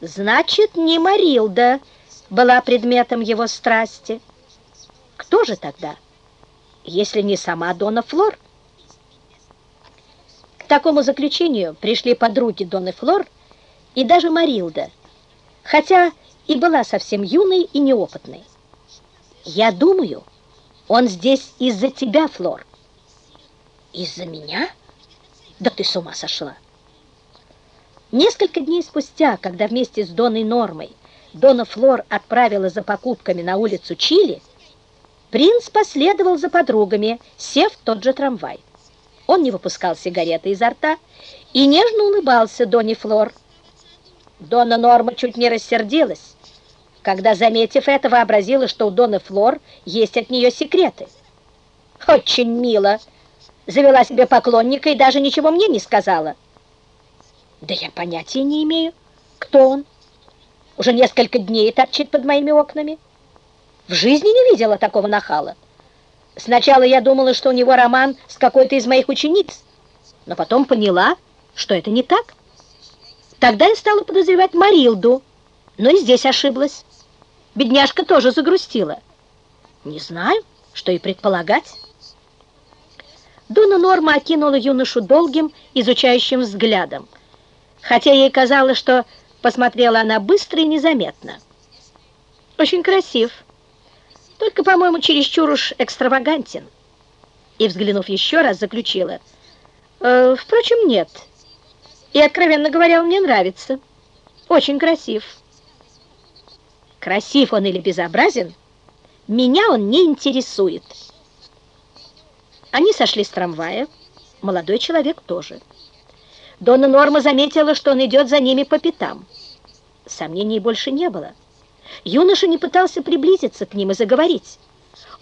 Значит, не Марилда была предметом его страсти. Кто же тогда, если не сама Дона Флор? К такому заключению пришли подруги Доны Флор и даже Марилда, хотя и была совсем юной и неопытной. «Я думаю, он здесь из-за тебя, Флор». «Из-за меня? Да ты с ума сошла!» Несколько дней спустя, когда вместе с Доной Нормой Дона Флор отправила за покупками на улицу Чили, принц последовал за подругами, сев в тот же трамвай. Он не выпускал сигареты изо рта и нежно улыбался Доне Флор. Дона Норма чуть не рассердилась, когда, заметив это, вообразила, что у Доны Флор есть от нее секреты. «Очень мило!» Завела себе поклонника и даже ничего мне не сказала. Да я понятия не имею, кто он. Уже несколько дней торчит под моими окнами. В жизни не видела такого нахала. Сначала я думала, что у него роман с какой-то из моих учениц, но потом поняла, что это не так. Тогда я стала подозревать Марилду, но и здесь ошиблась. Бедняжка тоже загрустила. Не знаю, что и предполагать. Дона Норма окинула юношу долгим, изучающим взглядом – хотя ей казалось, что посмотрела она быстро и незаметно. Очень красив, только, по-моему, чересчур уж экстравагантен. И, взглянув еще раз, заключила. «Э, впрочем, нет. И, откровенно говоря, он мне нравится. Очень красив. Красив он или безобразен, меня он не интересует. Они сошли с трамвая, молодой человек тоже. Дона Норма заметила, что он идет за ними по пятам. Сомнений больше не было. Юноша не пытался приблизиться к ним и заговорить.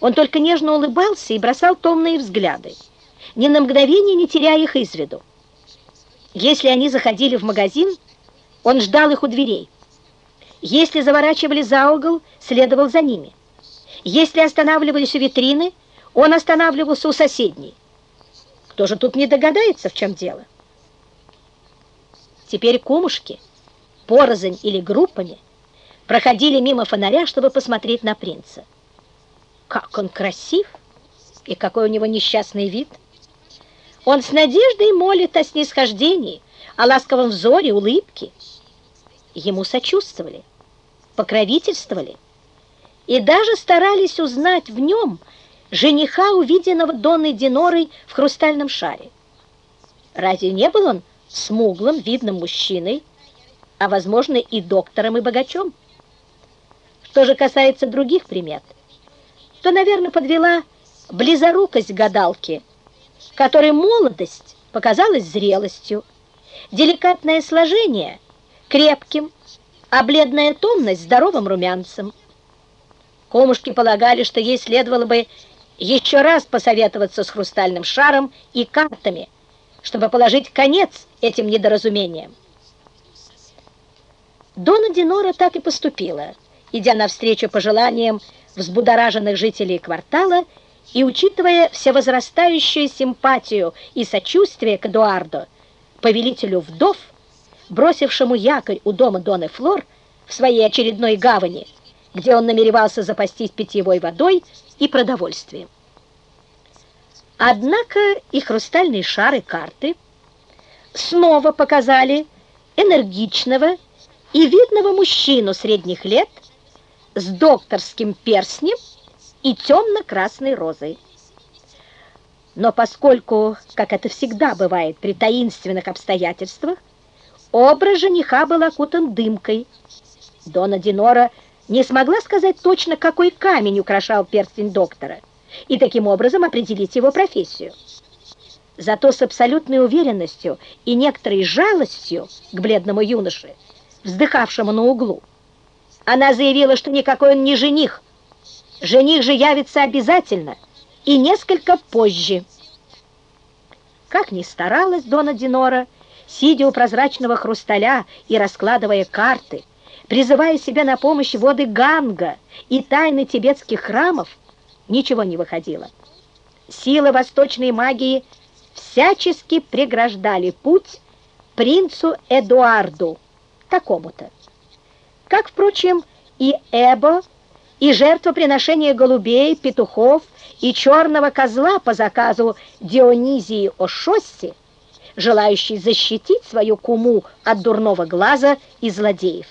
Он только нежно улыбался и бросал томные взгляды, ни на мгновение не теряя их из виду. Если они заходили в магазин, он ждал их у дверей. Если заворачивали за угол, следовал за ними. Если останавливались у витрины, он останавливался у соседней. Кто же тут не догадается, в чем дело? Теперь кумушки, порознь или группами, проходили мимо фонаря, чтобы посмотреть на принца. Как он красив и какой у него несчастный вид! Он с надеждой молит о снисхождении, о ласковом взоре, улыбке. Ему сочувствовали, покровительствовали и даже старались узнать в нем жениха, увиденного Донной Динорой в хрустальном шаре. Разве не был он смуглым, видным мужчиной, а, возможно, и доктором, и богачом. Что же касается других примет, то, наверное, подвела близорукость гадалки, которой молодость показалась зрелостью, деликатное сложение крепким, а бледная томность здоровым румянцем. Комушки полагали, что ей следовало бы еще раз посоветоваться с хрустальным шаром и картами – чтобы положить конец этим недоразумениям. Дона Динора так и поступила, идя навстречу пожеланиям взбудораженных жителей квартала и учитывая всевозрастающую симпатию и сочувствие к Эдуарду, повелителю вдов, бросившему якорь у дома Доны Флор в своей очередной гавани, где он намеревался запастись питьевой водой и продовольствием. Однако и хрустальные шары карты снова показали энергичного и видного мужчину средних лет с докторским перстнем и темно-красной розой. Но поскольку, как это всегда бывает при таинственных обстоятельствах, образ жениха был окутан дымкой, Дона Динора не смогла сказать точно, какой камень украшал перстень доктора – и таким образом определить его профессию. Зато с абсолютной уверенностью и некоторой жалостью к бледному юноше, вздыхавшему на углу, она заявила, что никакой он не жених. Жених же явится обязательно и несколько позже. Как ни старалась Дона Динора, сидя у прозрачного хрусталя и раскладывая карты, призывая себя на помощь воды Ганга и тайны тибетских храмов, ничего не выходило. Силы восточной магии всячески преграждали путь принцу Эдуарду, такому-то. как, впрочем, и Эбо, и жертвоприношение голубей, петухов и черного козла по заказу Дионизии Ошосси, желающей защитить свою куму от дурного глаза и злодеев.